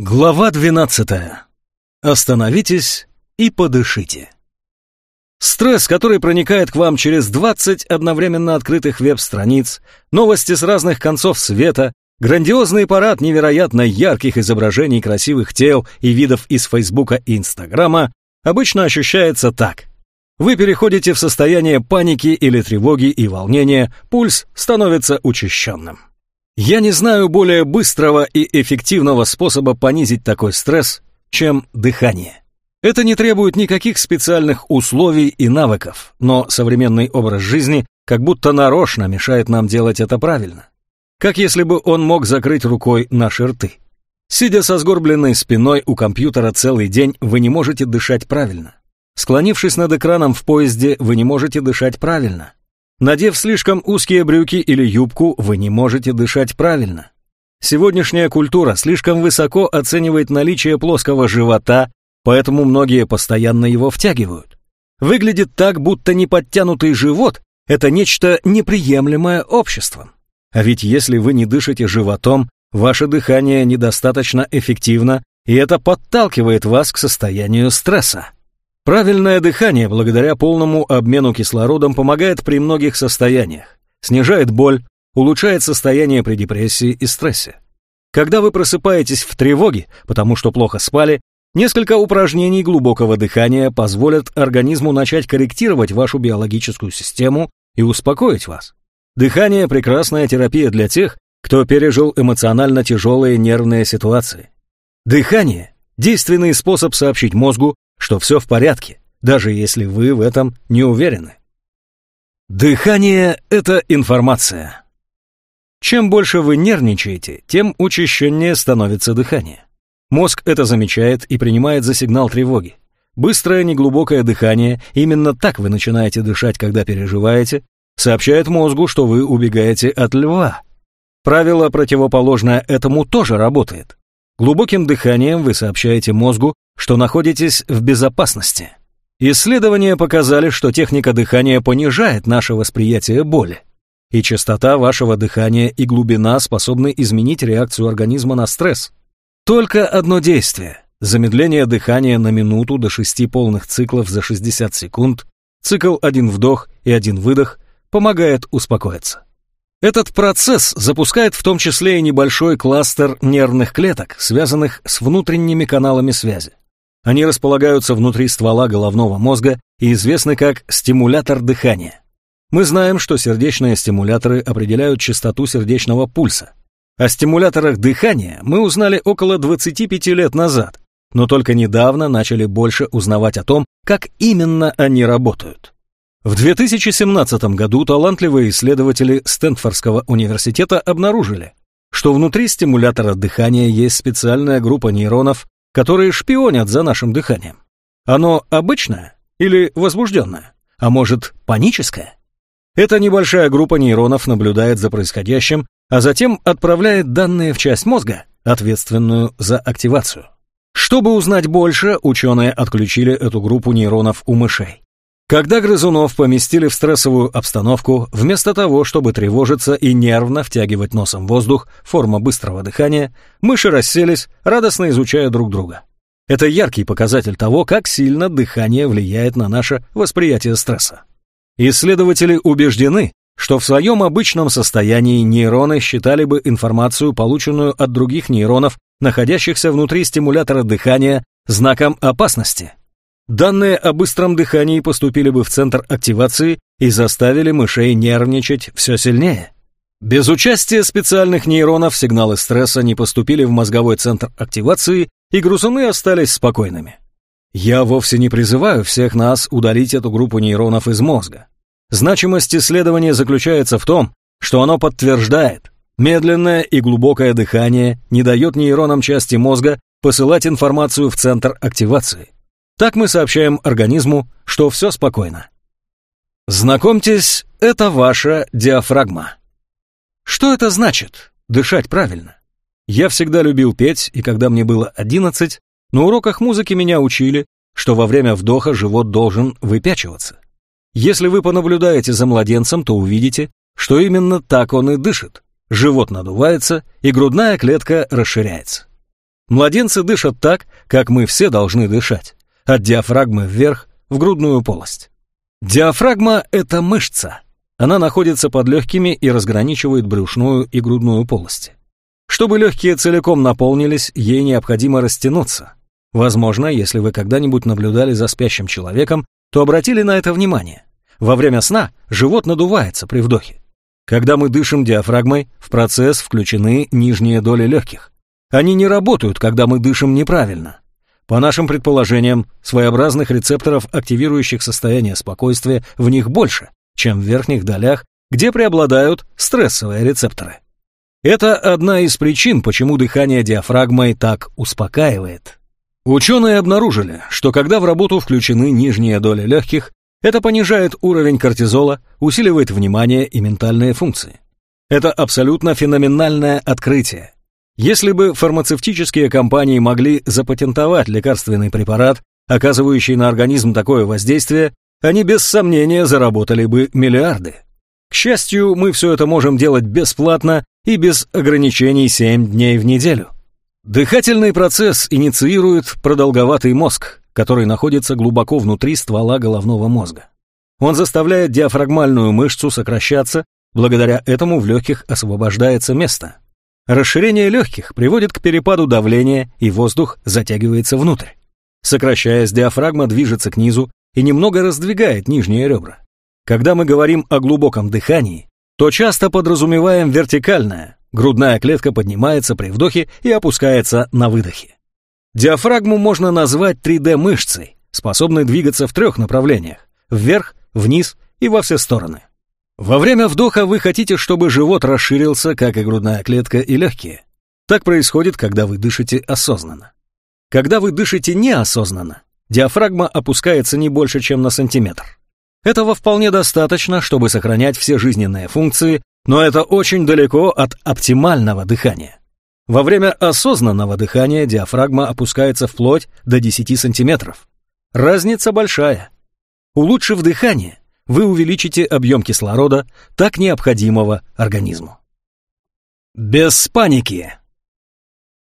Глава 12. Остановитесь и подышите. Стресс, который проникает к вам через 20 одновременно открытых веб-страниц, новости с разных концов света, грандиозный парад невероятно ярких изображений красивых тел и видов из Фейсбука и Инстаграма, обычно ощущается так. Вы переходите в состояние паники или тревоги и волнения, пульс становится учащенным. Я не знаю более быстрого и эффективного способа понизить такой стресс, чем дыхание. Это не требует никаких специальных условий и навыков, но современный образ жизни как будто нарочно мешает нам делать это правильно. Как если бы он мог закрыть рукой наши рты. Сидя со сгорбленной спиной у компьютера целый день, вы не можете дышать правильно. Склонившись над экраном в поезде, вы не можете дышать правильно. Надев слишком узкие брюки или юбку, вы не можете дышать правильно. Сегодняшняя культура слишком высоко оценивает наличие плоского живота, поэтому многие постоянно его втягивают. Выглядит так, будто неподтянутый живот – это нечто неприемлемое обществом. А ведь если вы не дышите животом, ваше дыхание недостаточно эффективно, и это подталкивает вас к состоянию стресса. Правильное дыхание благодаря полному обмену кислородом помогает при многих состояниях, снижает боль, улучшает состояние при депрессии и стрессе. Когда вы просыпаетесь в тревоге, потому что плохо спали, несколько упражнений глубокого дыхания позволят организму начать корректировать вашу биологическую систему и успокоить вас. Дыхание – прекрасная терапия для тех, кто пережил эмоционально тяжелые нервные ситуации. Дыхание – действенный способ сообщить мозгу, что все в порядке, даже если вы в этом не уверены. Дыхание — это информация. Чем больше вы нервничаете, тем учащеннее становится дыхание. Мозг это замечает и принимает за сигнал тревоги. Быстрое неглубокое дыхание, именно так вы начинаете дышать, когда переживаете, сообщает мозгу, что вы убегаете от льва. Правило, противоположное этому, тоже работает. Глубоким дыханием вы сообщаете мозгу, что находитесь в безопасности. Исследования показали, что техника дыхания понижает наше восприятие боли. И частота вашего дыхания и глубина способны изменить реакцию организма на стресс. Только одно действие – замедление дыхания на минуту до шести полных циклов за 60 секунд, цикл один вдох и один выдох – помогает успокоиться. Этот процесс запускает в том числе и небольшой кластер нервных клеток, связанных с внутренними каналами связи. Они располагаются внутри ствола головного мозга и известны как стимулятор дыхания. Мы знаем, что сердечные стимуляторы определяют частоту сердечного пульса. О стимуляторах дыхания мы узнали около 25 лет назад, но только недавно начали больше узнавать о том, как именно они работают. В 2017 году талантливые исследователи Стэнфордского университета обнаружили, что внутри стимулятора дыхания есть специальная группа нейронов, которые шпионят за нашим дыханием. Оно обычное или возбужденное, а может паническое? Эта небольшая группа нейронов наблюдает за происходящим, а затем отправляет данные в часть мозга, ответственную за активацию. Чтобы узнать больше, ученые отключили эту группу нейронов у мышей. Когда грызунов поместили в стрессовую обстановку, вместо того, чтобы тревожиться и нервно втягивать носом воздух, форма быстрого дыхания, мыши расселись, радостно изучая друг друга. Это яркий показатель того, как сильно дыхание влияет на наше восприятие стресса. Исследователи убеждены, что в своем обычном состоянии нейроны считали бы информацию, полученную от других нейронов, находящихся внутри стимулятора дыхания, знаком опасности. Данные о быстром дыхании поступили бы в центр активации и заставили мышей нервничать все сильнее. Без участия специальных нейронов сигналы стресса не поступили в мозговой центр активации, и грузуны остались спокойными. Я вовсе не призываю всех нас удалить эту группу нейронов из мозга. Значимость исследования заключается в том, что оно подтверждает, медленное и глубокое дыхание не дает нейронам части мозга посылать информацию в центр активации. Так мы сообщаем организму, что все спокойно. Знакомьтесь, это ваша диафрагма. Что это значит? Дышать правильно. Я всегда любил петь, и когда мне было 11, на уроках музыки меня учили, что во время вдоха живот должен выпячиваться. Если вы понаблюдаете за младенцем, то увидите, что именно так он и дышит. Живот надувается, и грудная клетка расширяется. Младенцы дышат так, как мы все должны дышать, от диафрагмы вверх в грудную полость. Диафрагма – это мышца. Она находится под легкими и разграничивает брюшную и грудную полости. Чтобы легкие целиком наполнились, ей необходимо растянуться. Возможно, если вы когда-нибудь наблюдали за спящим человеком, то обратили на это внимание. Во время сна живот надувается при вдохе. Когда мы дышим диафрагмой, в процесс включены нижние доли легких. Они не работают, когда мы дышим неправильно. По нашим предположениям, своеобразных рецепторов, активирующих состояние спокойствия, в них больше, чем в верхних долях, где преобладают стрессовые рецепторы. Это одна из причин, почему дыхание диафрагмой так успокаивает. Ученые обнаружили, что когда в работу включены нижние доли легких, это понижает уровень кортизола, усиливает внимание и ментальные функции. Это абсолютно феноменальное открытие. Если бы фармацевтические компании могли запатентовать лекарственный препарат, оказывающий на организм такое воздействие, они без сомнения заработали бы миллиарды. К счастью, мы все это можем делать бесплатно и без ограничений 7 дней в неделю. Дыхательный процесс инициирует продолговатый мозг, который находится глубоко внутри ствола головного мозга. Он заставляет диафрагмальную мышцу сокращаться, благодаря этому в легких освобождается место. Расширение легких приводит к перепаду давления, и воздух затягивается внутрь. Сокращаясь, диафрагма движется к низу и немного раздвигает нижние ребра. Когда мы говорим о глубоком дыхании, то часто подразумеваем вертикальное, грудная клетка поднимается при вдохе и опускается на выдохе. Диафрагму можно назвать 3D-мышцей, способной двигаться в трех направлениях – вверх, вниз и во все стороны. Во время вдоха вы хотите, чтобы живот расширился, как и грудная клетка и легкие. Так происходит, когда вы дышите осознанно. Когда вы дышите неосознанно, диафрагма опускается не больше, чем на сантиметр. Этого вполне достаточно, чтобы сохранять все жизненные функции, но это очень далеко от оптимального дыхания. Во время осознанного дыхания диафрагма опускается вплоть до 10 сантиметров. Разница большая. Улучшив дыхание, вы увеличите объем кислорода, так необходимого организму. Без паники.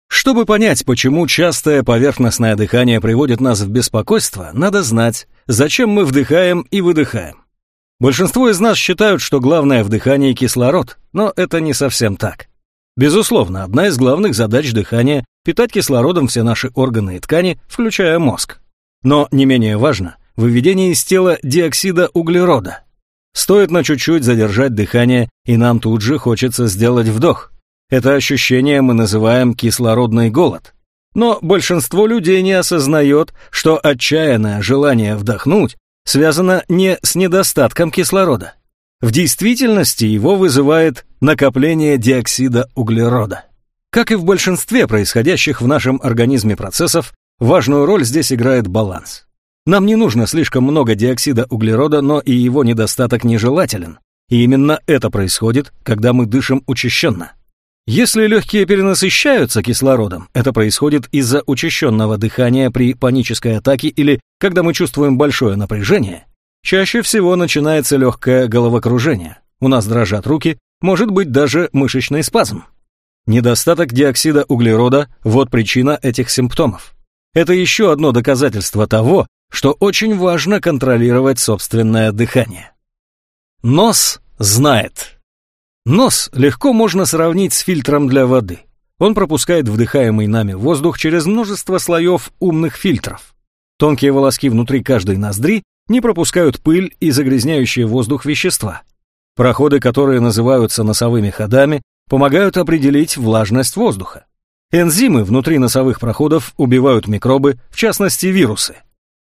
Чтобы понять, почему частое поверхностное дыхание приводит нас в беспокойство, надо знать, зачем мы вдыхаем и выдыхаем. Большинство из нас считают, что главное в дыхании кислород, но это не совсем так. Безусловно, одна из главных задач дыхания – питать кислородом все наши органы и ткани, включая мозг. Но не менее важно – выведение из тела диоксида углерода. Стоит на чуть-чуть задержать дыхание, и нам тут же хочется сделать вдох. Это ощущение мы называем кислородный голод. Но большинство людей не осознает, что отчаянное желание вдохнуть связано не с недостатком кислорода. В действительности его вызывает накопление диоксида углерода. Как и в большинстве происходящих в нашем организме процессов, важную роль здесь играет баланс. Нам не нужно слишком много диоксида углерода, но и его недостаток нежелателен. И именно это происходит, когда мы дышим учащенно. Если легкие перенасыщаются кислородом, это происходит из-за учащенного дыхания при панической атаке или когда мы чувствуем большое напряжение. Чаще всего начинается легкое головокружение. У нас дрожат руки, может быть даже мышечный спазм. Недостаток диоксида углерода – вот причина этих симптомов. Это еще одно доказательство того, что очень важно контролировать собственное дыхание. Нос знает. Нос легко можно сравнить с фильтром для воды. Он пропускает вдыхаемый нами воздух через множество слоев умных фильтров. Тонкие волоски внутри каждой ноздри не пропускают пыль и загрязняющие воздух вещества. Проходы, которые называются носовыми ходами, помогают определить влажность воздуха. Энзимы внутри носовых проходов убивают микробы, в частности вирусы.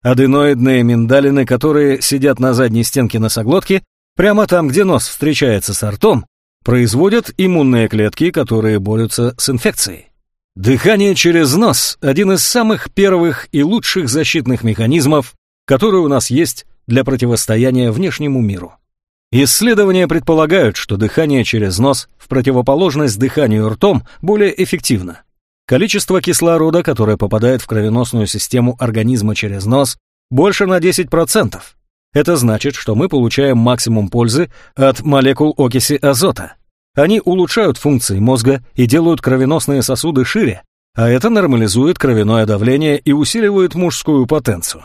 Аденоидные миндалины, которые сидят на задней стенке носоглотки, прямо там, где нос встречается с ртом, производят иммунные клетки, которые борются с инфекцией. Дыхание через нос – один из самых первых и лучших защитных механизмов, которые у нас есть для противостояния внешнему миру. Исследования предполагают, что дыхание через нос в противоположность дыханию ртом более эффективно. Количество кислорода, которое попадает в кровеносную систему организма через нос, больше на 10%. Это значит, что мы получаем максимум пользы от молекул окиси азота. Они улучшают функции мозга и делают кровеносные сосуды шире, а это нормализует кровяное давление и усиливает мужскую потенцию.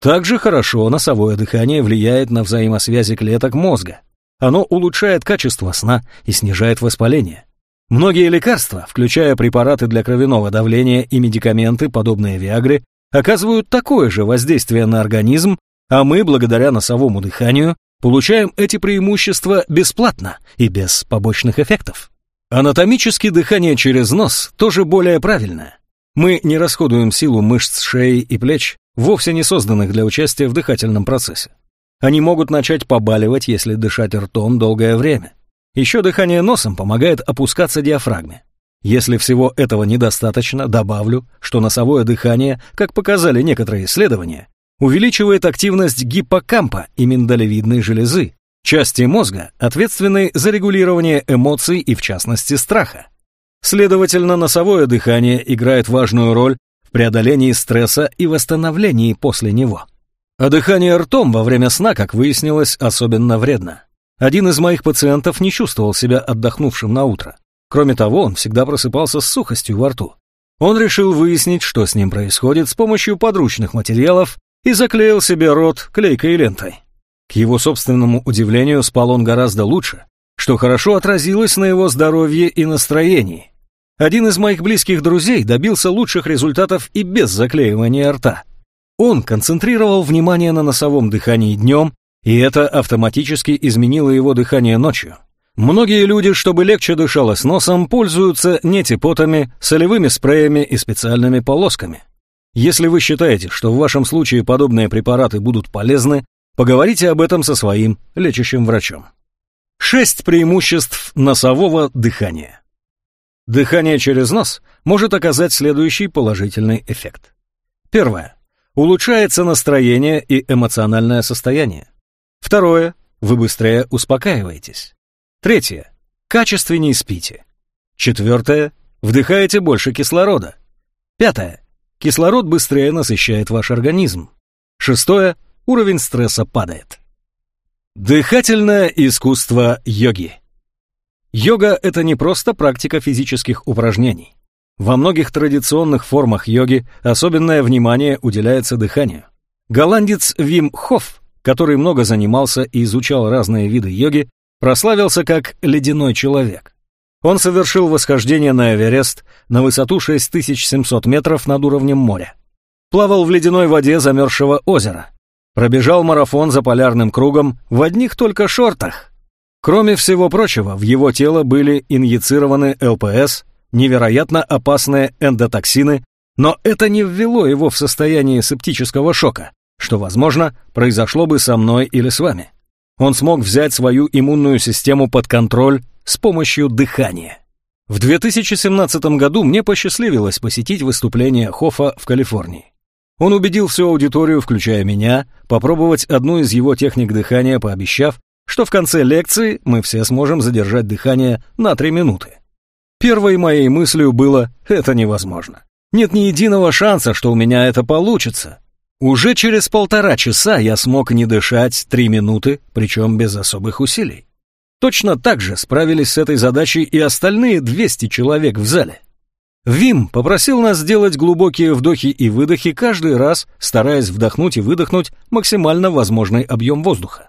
Также хорошо носовое дыхание влияет на взаимосвязи клеток мозга. Оно улучшает качество сна и снижает воспаление. Многие лекарства, включая препараты для кровяного давления и медикаменты, подобные Виагре, оказывают такое же воздействие на организм, а мы, благодаря носовому дыханию, получаем эти преимущества бесплатно и без побочных эффектов. Анатомически дыхание через нос тоже более правильное. Мы не расходуем силу мышц шеи и плеч, вовсе не созданных для участия в дыхательном процессе. Они могут начать побаливать, если дышать ртом долгое время. Еще дыхание носом помогает опускаться диафрагме. Если всего этого недостаточно, добавлю, что носовое дыхание, как показали некоторые исследования, увеличивает активность гиппокампа и миндалевидной железы, части мозга, ответственной за регулирование эмоций и, в частности, страха. Следовательно, носовое дыхание играет важную роль в преодолении стресса и восстановлении после него. А дыхание ртом во время сна, как выяснилось, особенно вредно. Один из моих пациентов не чувствовал себя отдохнувшим на утро. Кроме того, он всегда просыпался с сухостью во рту. Он решил выяснить, что с ним происходит с помощью подручных материалов и заклеил себе рот клейкой лентой. К его собственному удивлению, спал он гораздо лучше, что хорошо отразилось на его здоровье и настроении. Один из моих близких друзей добился лучших результатов и без заклеивания рта. Он концентрировал внимание на носовом дыхании днем и это автоматически изменило его дыхание ночью. Многие люди, чтобы легче дышалось носом, пользуются нетипотами, солевыми спреями и специальными полосками. Если вы считаете, что в вашем случае подобные препараты будут полезны, поговорите об этом со своим лечащим врачом. Шесть преимуществ носового дыхания. Дыхание через нос может оказать следующий положительный эффект. Первое. Улучшается настроение и эмоциональное состояние. Второе. Вы быстрее успокаиваетесь. Третье. Качественнее спите. Четвертое. Вдыхаете больше кислорода. Пятое. Кислород быстрее насыщает ваш организм. Шестое. Уровень стресса падает. Дыхательное искусство йоги. Йога – это не просто практика физических упражнений. Во многих традиционных формах йоги особенное внимание уделяется дыханию. Голландец Вим Хофф который много занимался и изучал разные виды йоги, прославился как «ледяной человек». Он совершил восхождение на Эверест на высоту 6700 метров над уровнем моря. Плавал в ледяной воде замерзшего озера. Пробежал марафон за полярным кругом в одних только шортах. Кроме всего прочего, в его тело были инъецированы ЛПС, невероятно опасные эндотоксины, но это не ввело его в состояние септического шока, что, возможно, произошло бы со мной или с вами. Он смог взять свою иммунную систему под контроль с помощью дыхания. В 2017 году мне посчастливилось посетить выступление Хоффа в Калифорнии. Он убедил всю аудиторию, включая меня, попробовать одну из его техник дыхания, пообещав, что в конце лекции мы все сможем задержать дыхание на 3 минуты. Первой моей мыслью было «это невозможно». Нет ни единого шанса, что у меня это получится. Уже через полтора часа я смог не дышать три минуты, причем без особых усилий. Точно так же справились с этой задачей и остальные 200 человек в зале. Вим попросил нас сделать глубокие вдохи и выдохи каждый раз, стараясь вдохнуть и выдохнуть максимально возможный объем воздуха.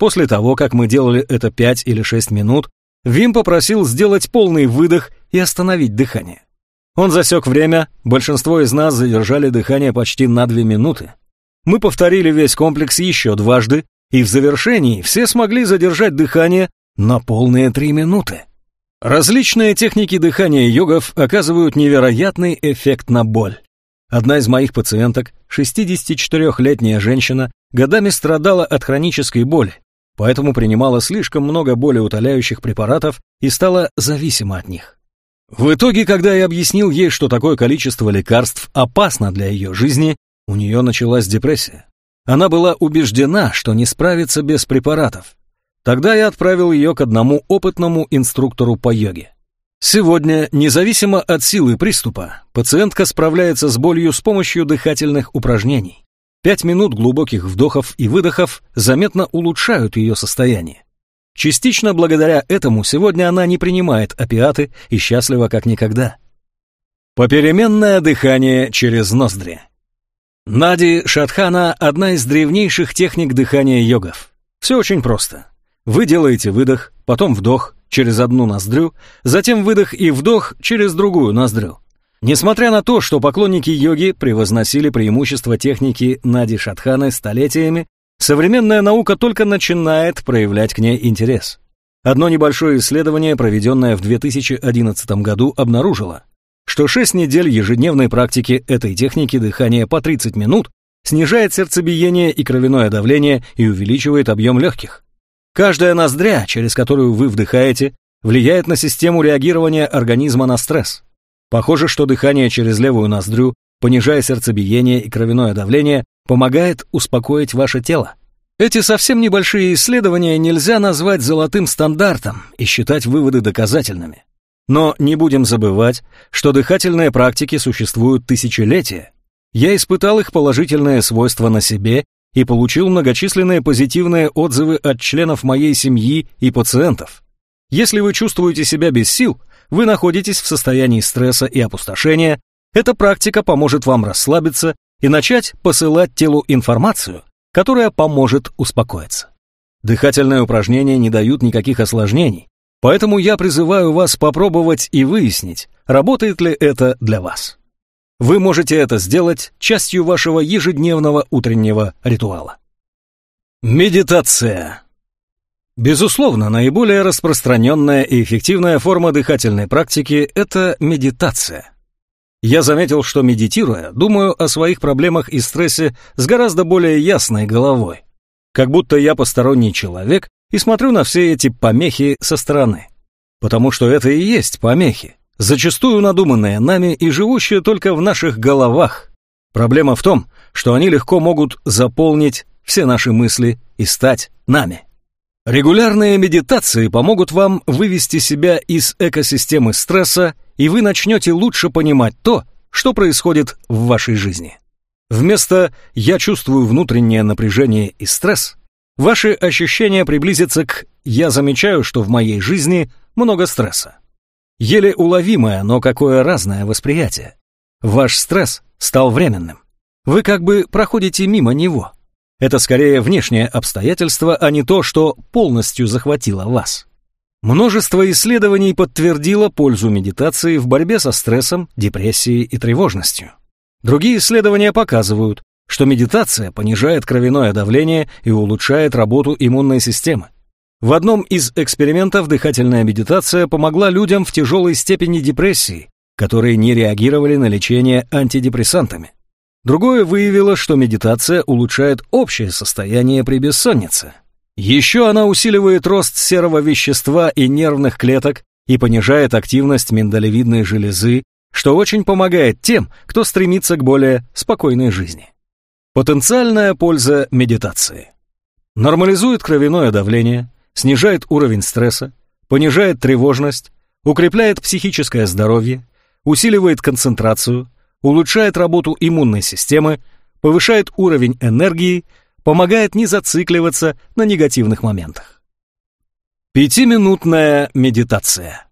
После того, как мы делали это 5 или 6 минут, Вим попросил сделать полный выдох и остановить дыхание. Он засек время, большинство из нас задержали дыхание почти на две минуты. Мы повторили весь комплекс еще дважды, и в завершении все смогли задержать дыхание на полные три минуты. Различные техники дыхания йогов оказывают невероятный эффект на боль. Одна из моих пациенток, 64-летняя женщина, годами страдала от хронической боли, поэтому принимала слишком много болеутоляющих препаратов и стала зависима от них. В итоге, когда я объяснил ей, что такое количество лекарств опасно для ее жизни, у нее началась депрессия. Она была убеждена, что не справится без препаратов. Тогда я отправил ее к одному опытному инструктору по йоге. Сегодня, независимо от силы приступа, пациентка справляется с болью с помощью дыхательных упражнений. Пять минут глубоких вдохов и выдохов заметно улучшают ее состояние. Частично благодаря этому сегодня она не принимает опиаты и счастлива как никогда. Попеременное дыхание через ноздри. Нади Шатхана – одна из древнейших техник дыхания йогов. Все очень просто. Вы делаете выдох, потом вдох через одну ноздрю, затем выдох и вдох через другую ноздрю. Несмотря на то, что поклонники йоги превозносили преимущества техники Нади Шатханы столетиями, современная наука только начинает проявлять к ней интерес. Одно небольшое исследование, проведенное в 2011 году, обнаружило, что 6 недель ежедневной практики этой техники дыхания по 30 минут снижает сердцебиение и кровяное давление и увеличивает объем легких. Каждая ноздря, через которую вы вдыхаете, влияет на систему реагирования организма на стресс. Похоже, что дыхание через левую ноздрю, понижая сердцебиение и кровяное давление, помогает успокоить ваше тело. Эти совсем небольшие исследования нельзя назвать золотым стандартом и считать выводы доказательными. Но не будем забывать, что дыхательные практики существуют тысячелетия. Я испытал их положительные свойства на себе и получил многочисленные позитивные отзывы от членов моей семьи и пациентов. Если вы чувствуете себя без сил, вы находитесь в состоянии стресса и опустошения, эта практика поможет вам расслабиться и начать посылать телу информацию, которая поможет успокоиться. Дыхательные упражнения не дают никаких осложнений, поэтому я призываю вас попробовать и выяснить, работает ли это для вас. Вы можете это сделать частью вашего ежедневного утреннего ритуала. Медитация. Безусловно, наиболее распространенная и эффективная форма дыхательной практики – это медитация. Я заметил, что медитируя, думаю о своих проблемах и стрессе с гораздо более ясной головой. Как будто я посторонний человек и смотрю на все эти помехи со стороны. Потому что это и есть помехи, зачастую надуманные нами и живущие только в наших головах. Проблема в том, что они легко могут заполнить все наши мысли и стать нами. Регулярные медитации помогут вам вывести себя из экосистемы стресса, и вы начнете лучше понимать то, что происходит в вашей жизни. Вместо «я чувствую внутреннее напряжение и стресс», ваши ощущения приблизятся к «я замечаю, что в моей жизни много стресса». Еле уловимое, но какое разное восприятие. Ваш стресс стал временным. Вы как бы проходите мимо него. Это скорее внешнее обстоятельство, а не то, что полностью захватило вас. Множество исследований подтвердило пользу медитации в борьбе со стрессом, депрессией и тревожностью. Другие исследования показывают, что медитация понижает кровяное давление и улучшает работу иммунной системы. В одном из экспериментов дыхательная медитация помогла людям в тяжелой степени депрессии, которые не реагировали на лечение антидепрессантами. Другое выявило, что медитация улучшает общее состояние при бессоннице. Еще она усиливает рост серого вещества и нервных клеток и понижает активность миндалевидной железы, что очень помогает тем, кто стремится к более спокойной жизни. Потенциальная польза медитации. Нормализует кровяное давление, снижает уровень стресса, понижает тревожность, укрепляет психическое здоровье, усиливает концентрацию, улучшает работу иммунной системы, повышает уровень энергии, помогает не зацикливаться на негативных моментах. Пятиминутная медитация.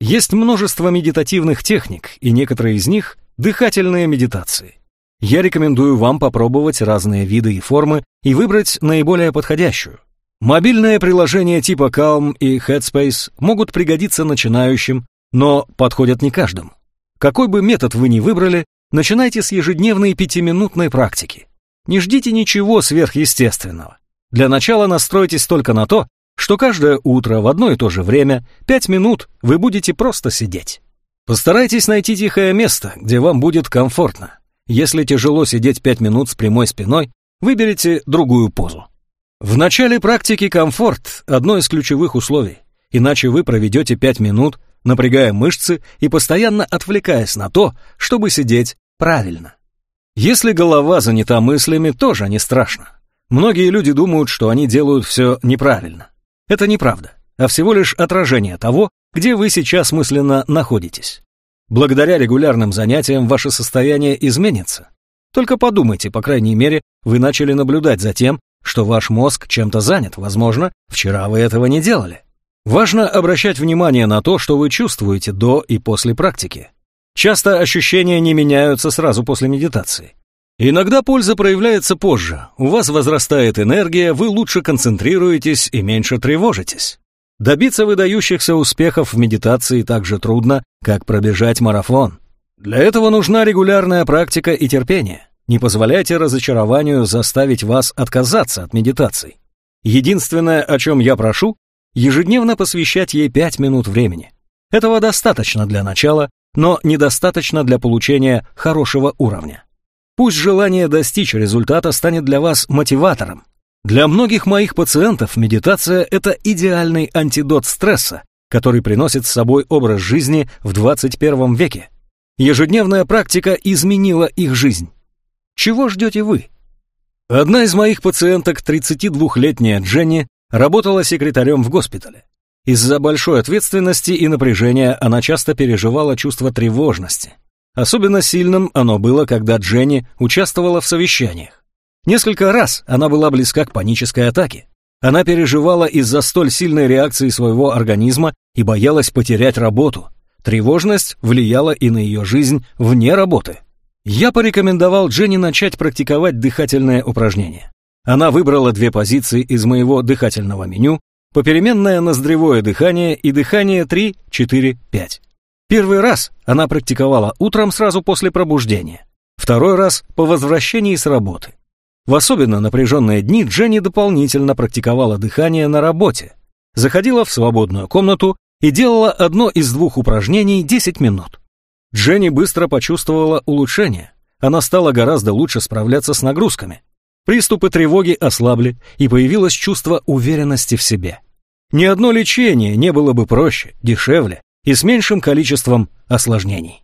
Есть множество медитативных техник, и некоторые из них – дыхательные медитации. Я рекомендую вам попробовать разные виды и формы и выбрать наиболее подходящую. Мобильные приложения типа Calm и Headspace могут пригодиться начинающим, но подходят не каждому. Какой бы метод вы ни выбрали, начинайте с ежедневной пятиминутной практики. Не ждите ничего сверхъестественного. Для начала настройтесь только на то, что каждое утро в одно и то же время, пять минут, вы будете просто сидеть. Постарайтесь найти тихое место, где вам будет комфортно. Если тяжело сидеть пять минут с прямой спиной, выберите другую позу. В начале практики комфорт – одно из ключевых условий, иначе вы проведете пять минут, напрягая мышцы и постоянно отвлекаясь на то, чтобы сидеть правильно. Если голова занята мыслями, тоже не страшно. Многие люди думают, что они делают все неправильно. Это неправда, а всего лишь отражение того, где вы сейчас мысленно находитесь. Благодаря регулярным занятиям ваше состояние изменится. Только подумайте, по крайней мере, вы начали наблюдать за тем, что ваш мозг чем-то занят, возможно, вчера вы этого не делали. Важно обращать внимание на то, что вы чувствуете до и после практики. Часто ощущения не меняются сразу после медитации. Иногда польза проявляется позже, у вас возрастает энергия, вы лучше концентрируетесь и меньше тревожитесь. Добиться выдающихся успехов в медитации так же трудно, как пробежать марафон. Для этого нужна регулярная практика и терпение. Не позволяйте разочарованию заставить вас отказаться от медитации. Единственное, о чем я прошу, ежедневно посвящать ей 5 минут времени. Этого достаточно для начала, но недостаточно для получения хорошего уровня. Пусть желание достичь результата станет для вас мотиватором. Для многих моих пациентов медитация – это идеальный антидот стресса, который приносит с собой образ жизни в 21 веке. Ежедневная практика изменила их жизнь. Чего ждете вы? Одна из моих пациенток, 32-летняя Дженни, работала секретарем в госпитале. Из-за большой ответственности и напряжения она часто переживала чувство тревожности. Особенно сильным оно было, когда Дженни участвовала в совещаниях. Несколько раз она была близка к панической атаке. Она переживала из-за столь сильной реакции своего организма и боялась потерять работу. Тревожность влияла и на ее жизнь вне работы. Я порекомендовал Дженни начать практиковать дыхательное упражнение. Она выбрала две позиции из моего дыхательного меню, попеременное ноздревое дыхание и дыхание 3, 4, 5. Первый раз она практиковала утром сразу после пробуждения, второй раз по возвращении с работы. В особенно напряженные дни Дженни дополнительно практиковала дыхание на работе, заходила в свободную комнату и делала одно из двух упражнений 10 минут. Дженни быстро почувствовала улучшение, она стала гораздо лучше справляться с нагрузками. Приступы тревоги ослабли, и появилось чувство уверенности в себе. Ни одно лечение не было бы проще, дешевле и с меньшим количеством осложнений.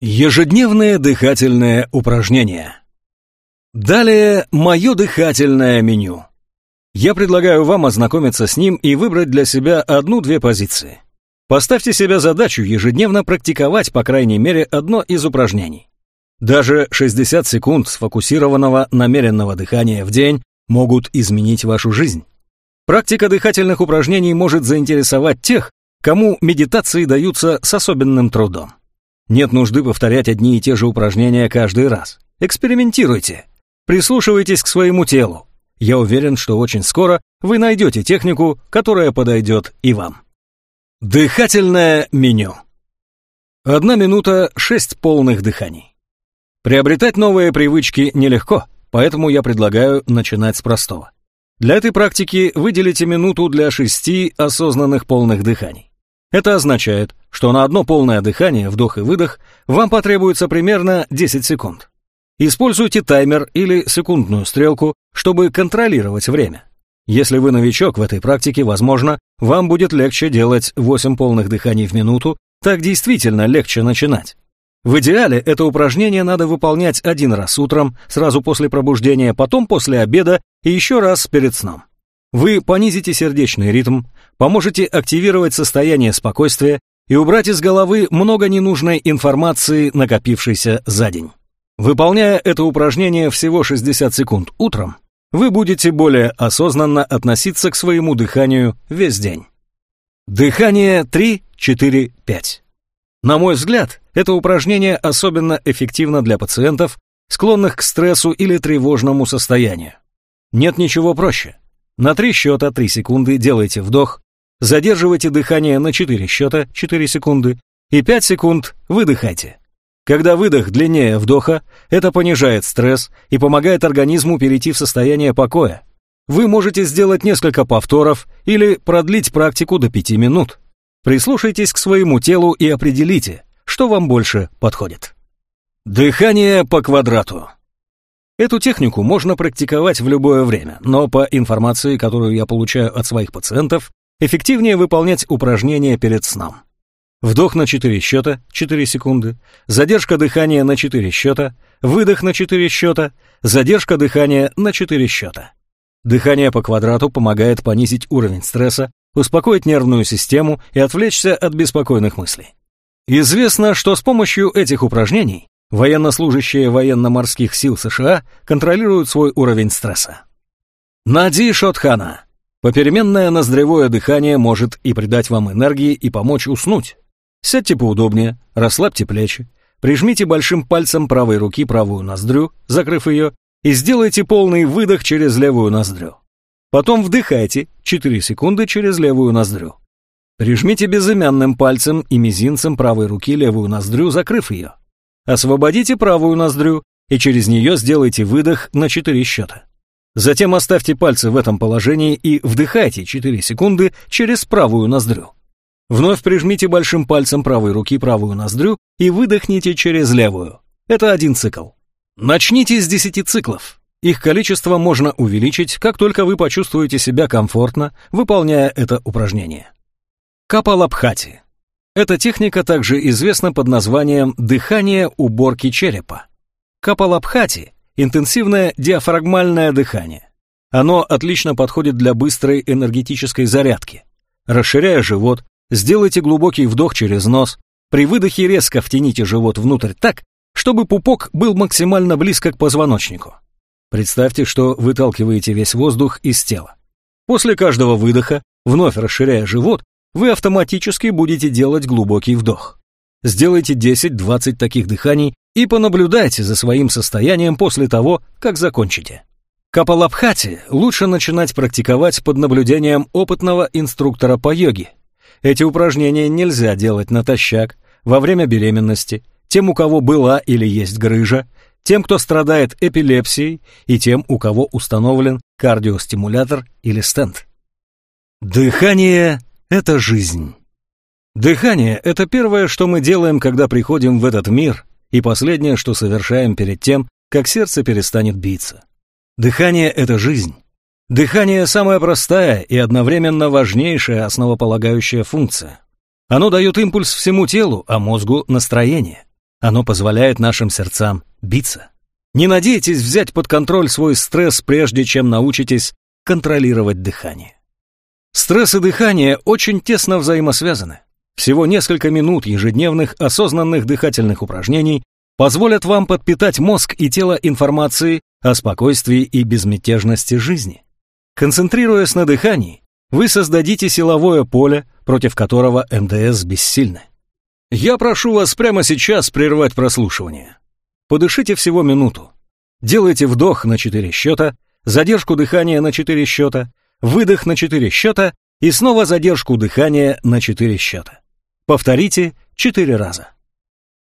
Ежедневное дыхательное упражнение. Далее мое дыхательное меню. Я предлагаю вам ознакомиться с ним и выбрать для себя одну-две позиции. Поставьте себе задачу ежедневно практиковать по крайней мере одно из упражнений. Даже 60 секунд сфокусированного намеренного дыхания в день могут изменить вашу жизнь. Практика дыхательных упражнений может заинтересовать тех, кому медитации даются с особенным трудом. Нет нужды повторять одни и те же упражнения каждый раз. Экспериментируйте. Прислушивайтесь к своему телу. Я уверен, что очень скоро вы найдете технику, которая подойдет и вам. Дыхательное меню. Одна минута, шесть полных дыханий. Приобретать новые привычки нелегко, поэтому я предлагаю начинать с простого. Для этой практики выделите минуту для шести осознанных полных дыханий. Это означает, что на одно полное дыхание, вдох и выдох, вам потребуется примерно 10 секунд. Используйте таймер или секундную стрелку, чтобы контролировать время. Если вы новичок в этой практике, возможно, вам будет легче делать 8 полных дыханий в минуту, так действительно легче начинать. В идеале это упражнение надо выполнять один раз утром, сразу после пробуждения, потом после обеда и еще раз перед сном. Вы понизите сердечный ритм, поможете активировать состояние спокойствия и убрать из головы много ненужной информации, накопившейся за день. Выполняя это упражнение всего 60 секунд утром, вы будете более осознанно относиться к своему дыханию весь день. Дыхание 3, 4, 5. На мой взгляд, это упражнение особенно эффективно для пациентов, склонных к стрессу или тревожному состоянию. Нет ничего проще. На три счета 3 секунды делайте вдох, задерживайте дыхание на 4 счета 4 секунды и 5 секунд выдыхайте. Когда выдох длиннее вдоха, это понижает стресс и помогает организму перейти в состояние покоя. Вы можете сделать несколько повторов или продлить практику до 5 минут. Прислушайтесь к своему телу и определите, что вам больше подходит. Дыхание по квадрату. Эту технику можно практиковать в любое время, но по информации, которую я получаю от своих пациентов, эффективнее выполнять упражнения перед сном. Вдох на 4 счета, 4 секунды, задержка дыхания на 4 счета, выдох на 4 счета, задержка дыхания на 4 счета. Дыхание по квадрату помогает понизить уровень стресса, успокоить нервную систему и отвлечься от беспокойных мыслей. Известно, что с помощью этих упражнений Военнослужащие военно-морских сил США контролируют свой уровень стресса. Нади Шотхана. Попеременное ноздревое дыхание может и придать вам энергии и помочь уснуть. Сядьте поудобнее, расслабьте плечи, прижмите большим пальцем правой руки правую ноздрю, закрыв ее, и сделайте полный выдох через левую ноздрю. Потом вдыхайте 4 секунды через левую ноздрю. Прижмите безымянным пальцем и мизинцем правой руки левую ноздрю, закрыв ее. Освободите правую ноздрю и через нее сделайте выдох на 4 счета. Затем оставьте пальцы в этом положении и вдыхайте 4 секунды через правую ноздрю. Вновь прижмите большим пальцем правой руки правую ноздрю и выдохните через левую. Это один цикл. Начните с 10 циклов. Их количество можно увеличить, как только вы почувствуете себя комфортно, выполняя это упражнение. Капалабхати. Эта техника также известна под названием «дыхание уборки черепа». Капалабхати – интенсивное диафрагмальное дыхание. Оно отлично подходит для быстрой энергетической зарядки. Расширяя живот, сделайте глубокий вдох через нос, при выдохе резко втяните живот внутрь так, чтобы пупок был максимально близко к позвоночнику. Представьте, что выталкиваете весь воздух из тела. После каждого выдоха, вновь расширяя живот, вы автоматически будете делать глубокий вдох. Сделайте 10-20 таких дыханий и понаблюдайте за своим состоянием после того, как закончите. Капалабхати лучше начинать практиковать под наблюдением опытного инструктора по йоге. Эти упражнения нельзя делать натощак, во время беременности, тем, у кого была или есть грыжа, тем, кто страдает эпилепсией и тем, у кого установлен кардиостимулятор или стенд. Дыхание – это жизнь. Дыхание – это первое, что мы делаем, когда приходим в этот мир, и последнее, что совершаем перед тем, как сердце перестанет биться. Дыхание – это жизнь. Дыхание – самая простая и одновременно важнейшая основополагающая функция. Оно дает импульс всему телу, а мозгу – настроение. Оно позволяет нашим сердцам биться. Не надейтесь взять под контроль свой стресс, прежде чем научитесь контролировать дыхание. Стресс и дыхание очень тесно взаимосвязаны. Всего несколько минут ежедневных осознанных дыхательных упражнений позволят вам подпитать мозг и тело информацией о спокойствии и безмятежности жизни. Концентрируясь на дыхании, вы создадите силовое поле, против которого МДС бессильны. Я прошу вас прямо сейчас прервать прослушивание. Подышите всего минуту. Делайте вдох на 4 счета, задержку дыхания на 4 счета, выдох на 4 счета и снова задержку дыхания на 4 счета. Повторите 4 раза.